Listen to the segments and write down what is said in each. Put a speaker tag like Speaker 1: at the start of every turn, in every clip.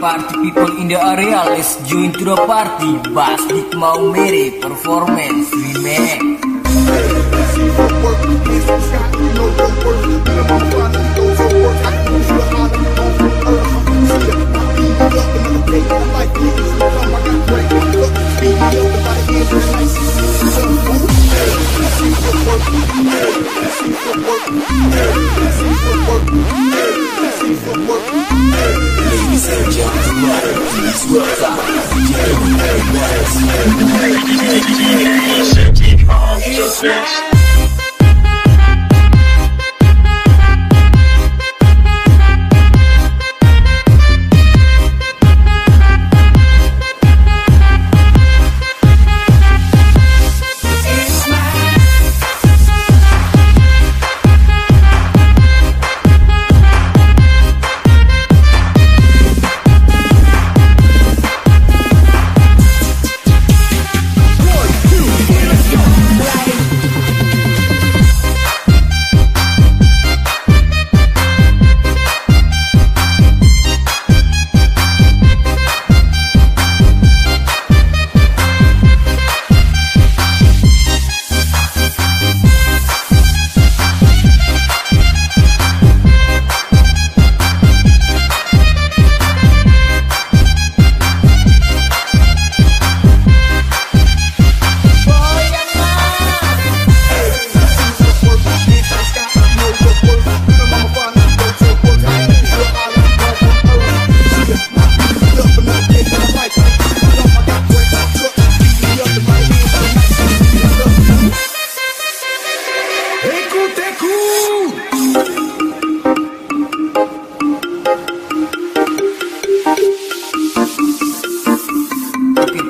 Speaker 1: party people in the area, let's join to the party. Bass Dick Maumere performance we make.
Speaker 2: Ladies and gentlemen, please welcome
Speaker 3: City of the best.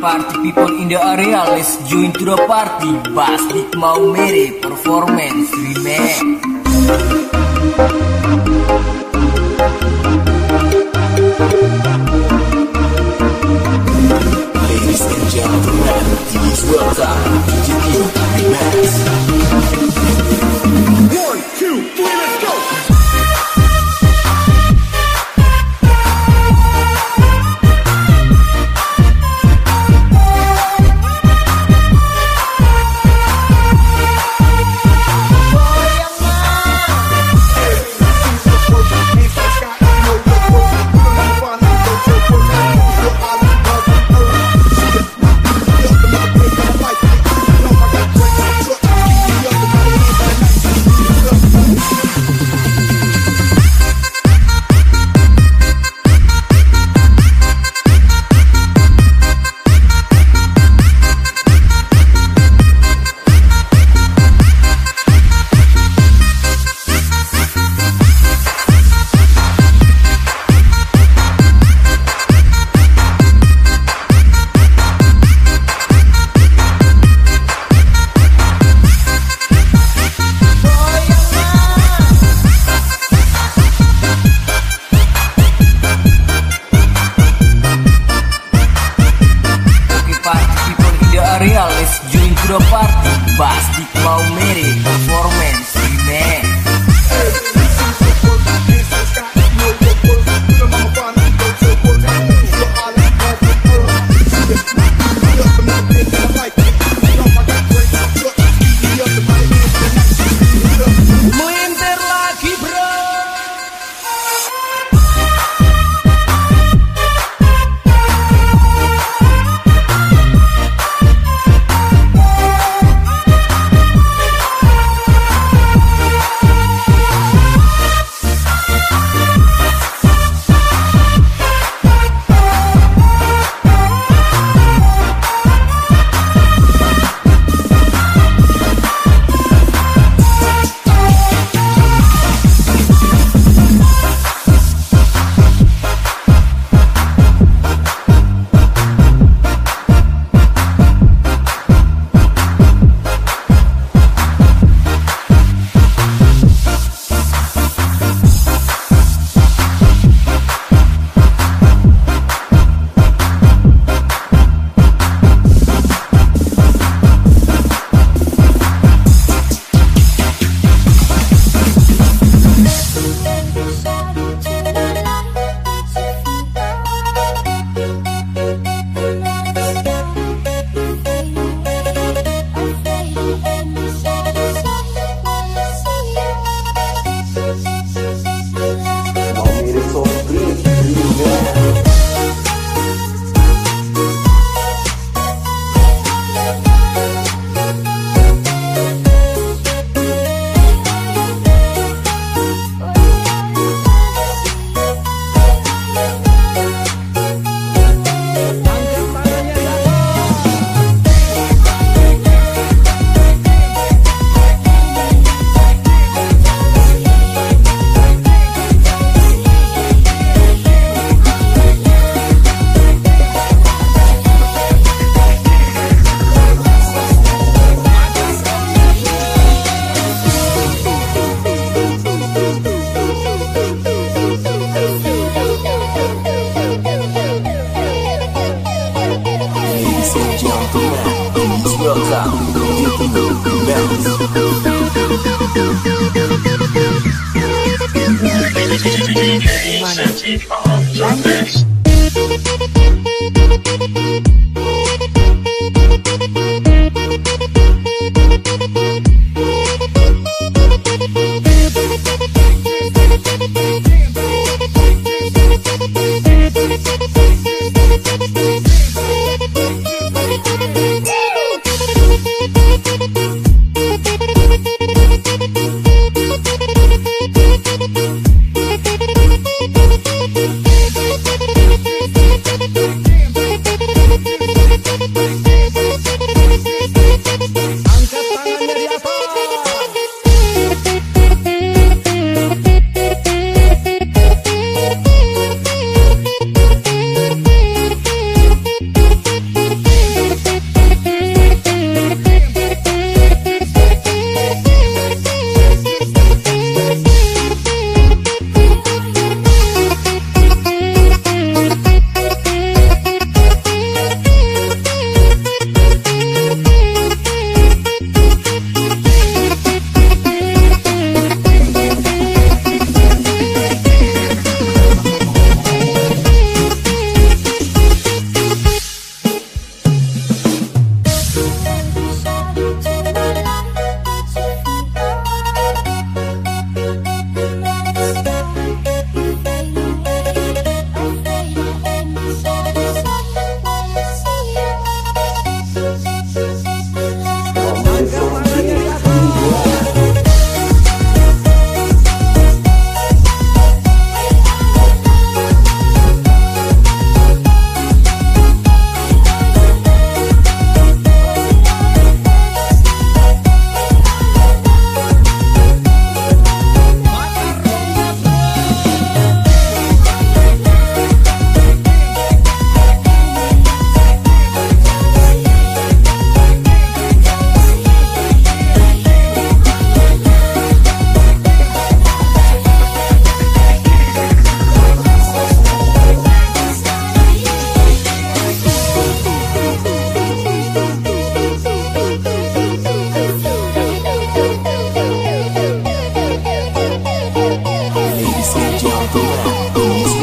Speaker 1: Party people in the area, let's join to the party. Bass Dick Maumere performance we make.
Speaker 2: Ladies and gentlemen, please welcome DJ Remix.
Speaker 4: One,
Speaker 3: DJ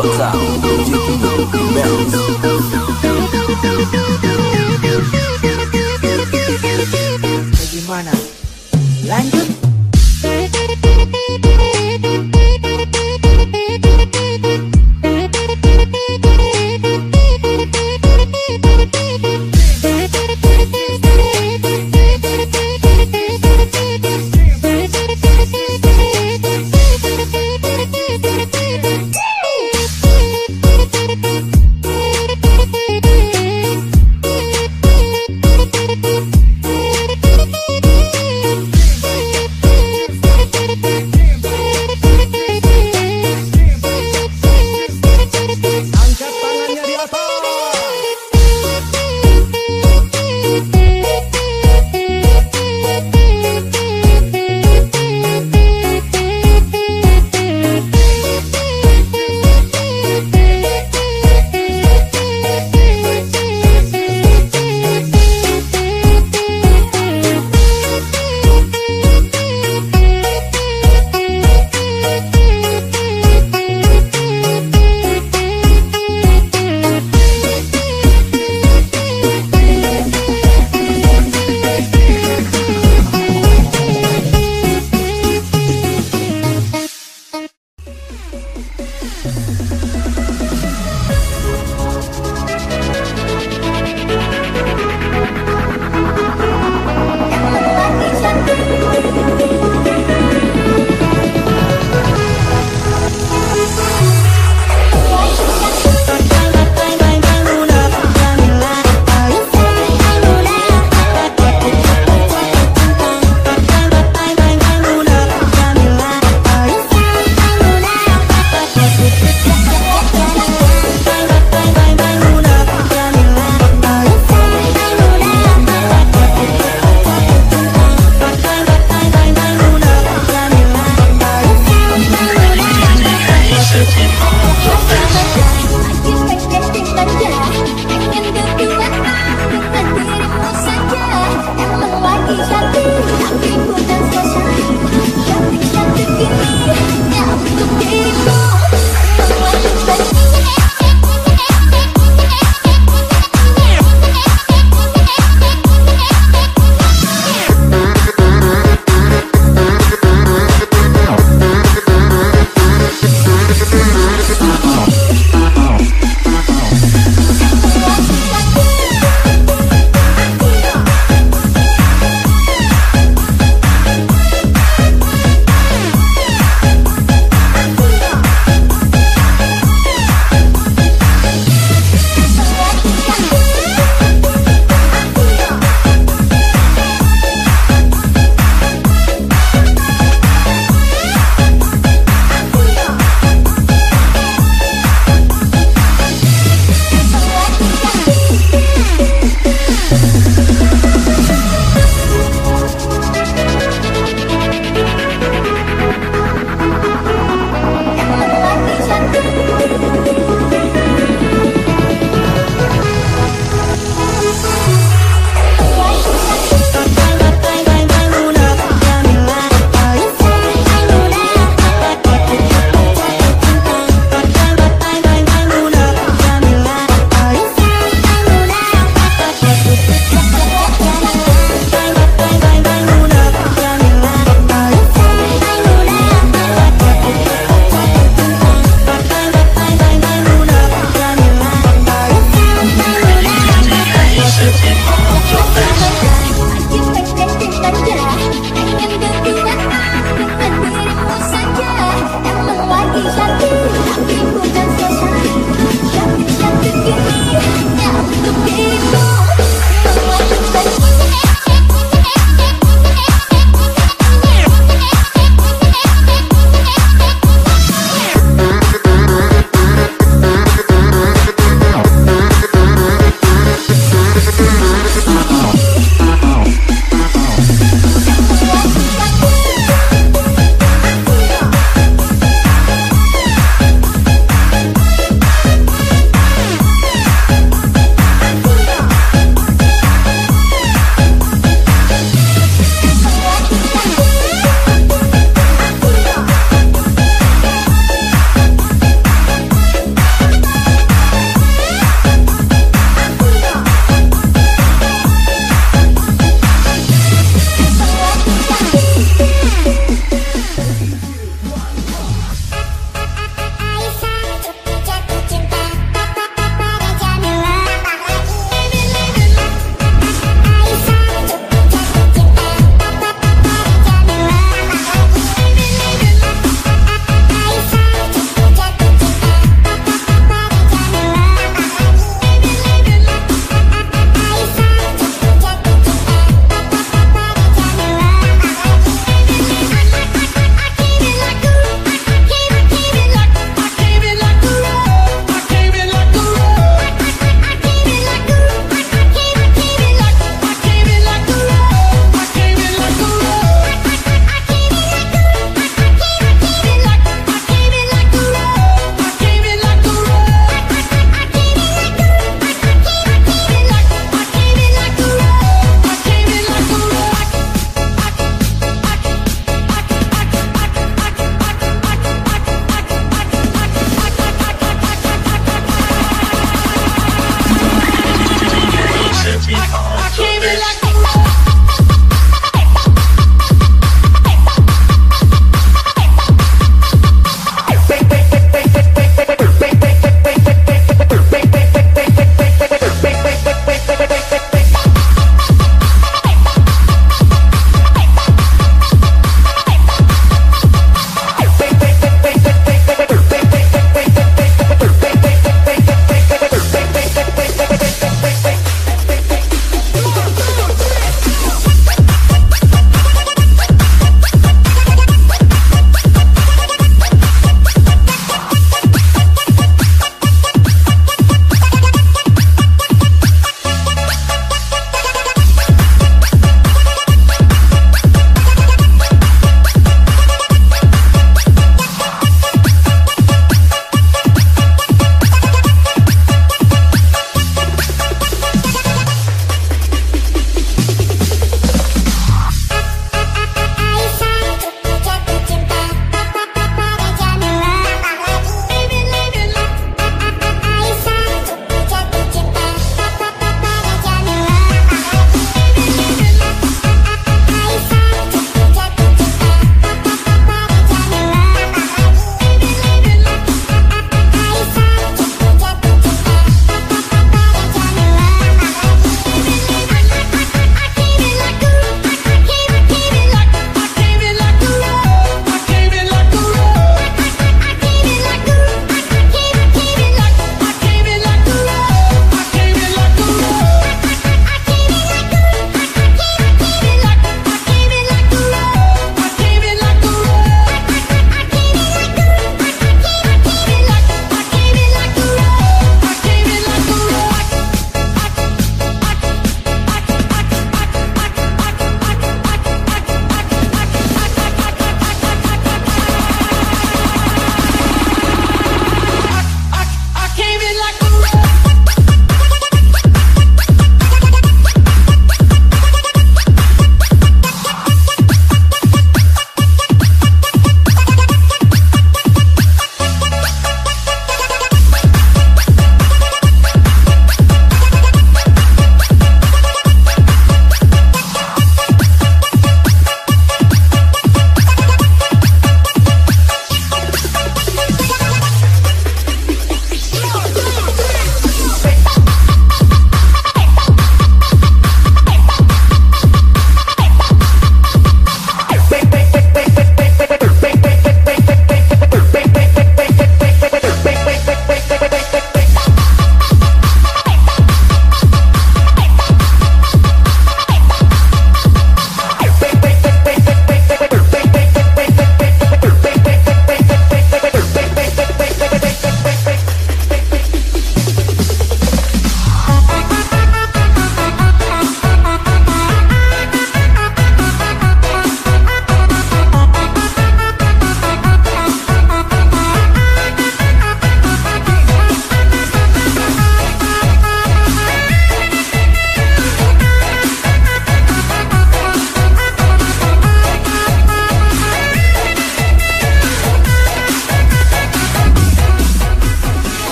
Speaker 2: please welcome DJ